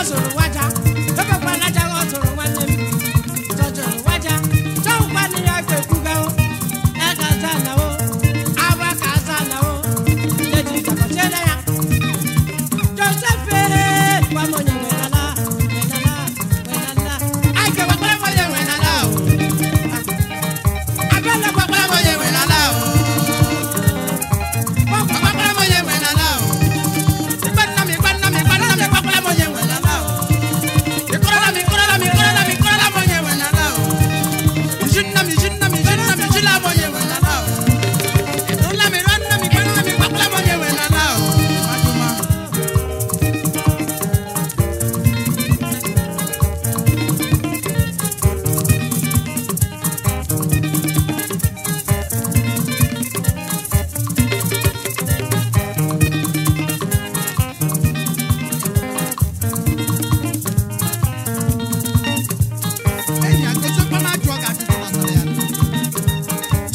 Azul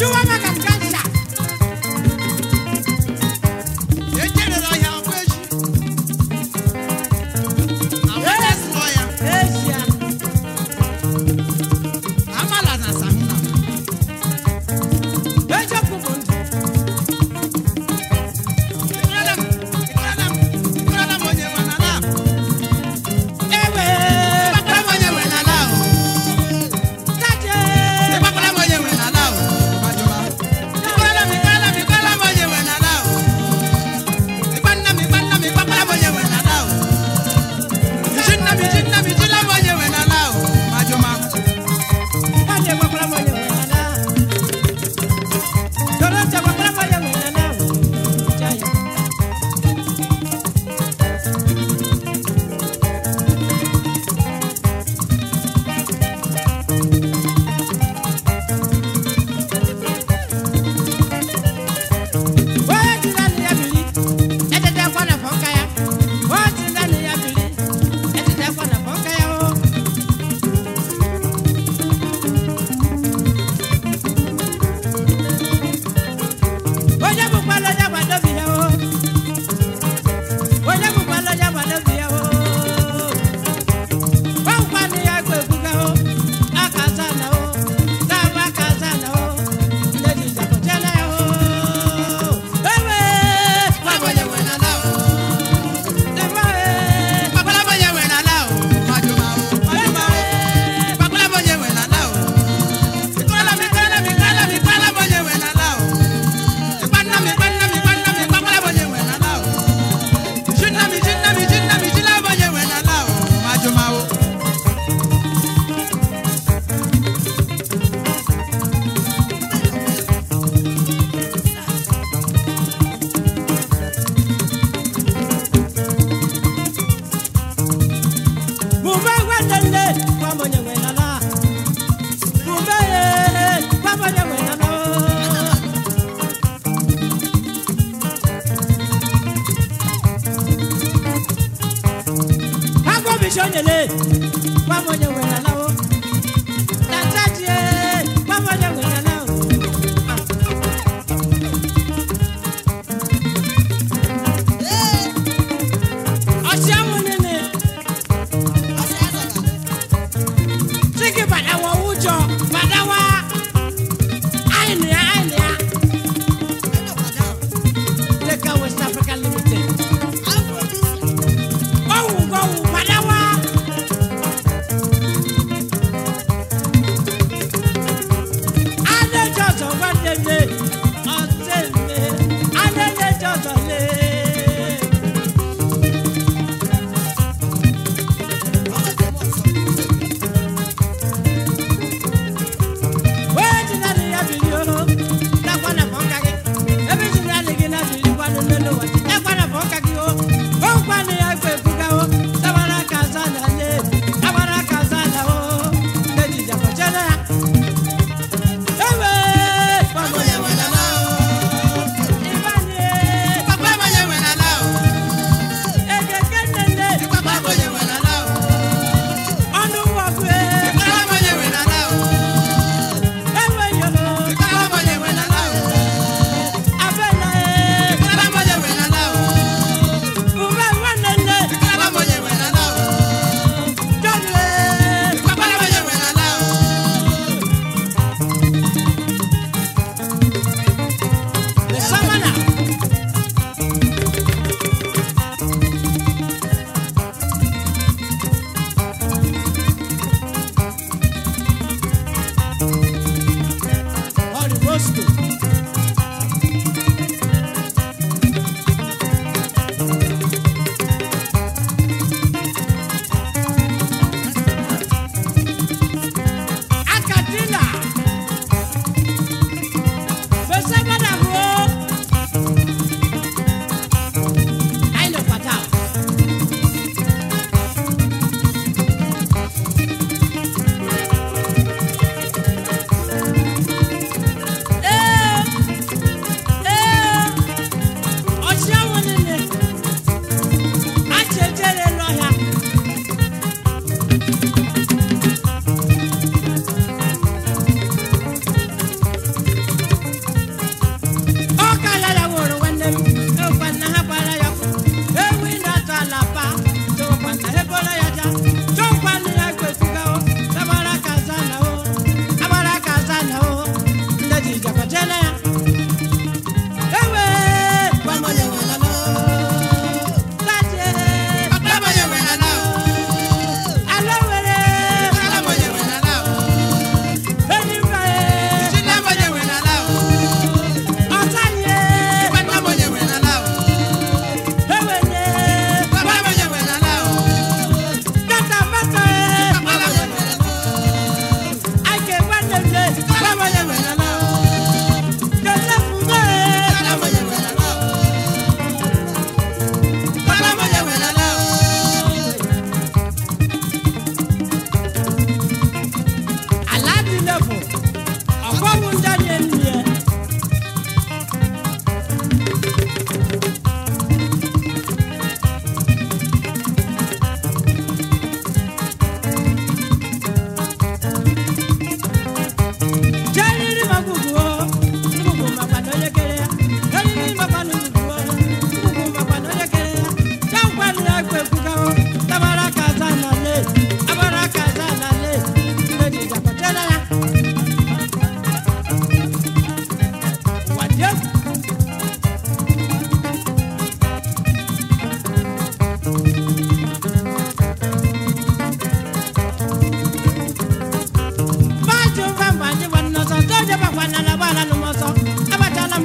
ちょわなか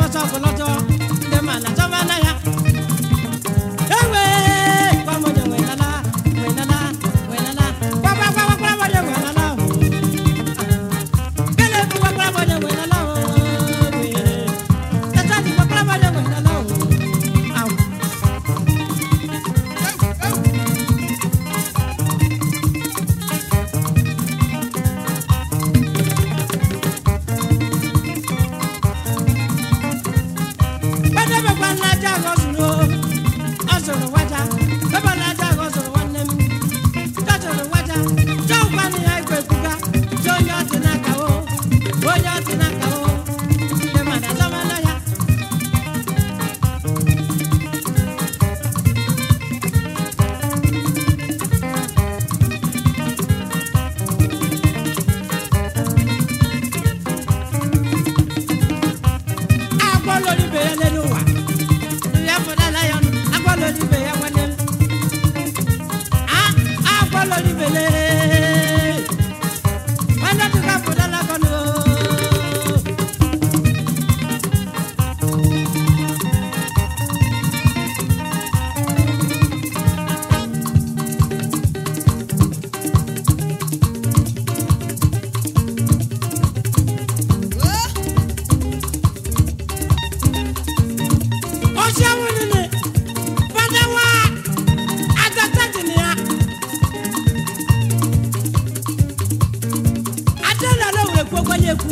Gualacha, gualacha. I'm Ọlọ́run bàbá ńlá jà lọ́dún o. Ọ̀sọ̀rọ̀ wá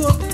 Okay.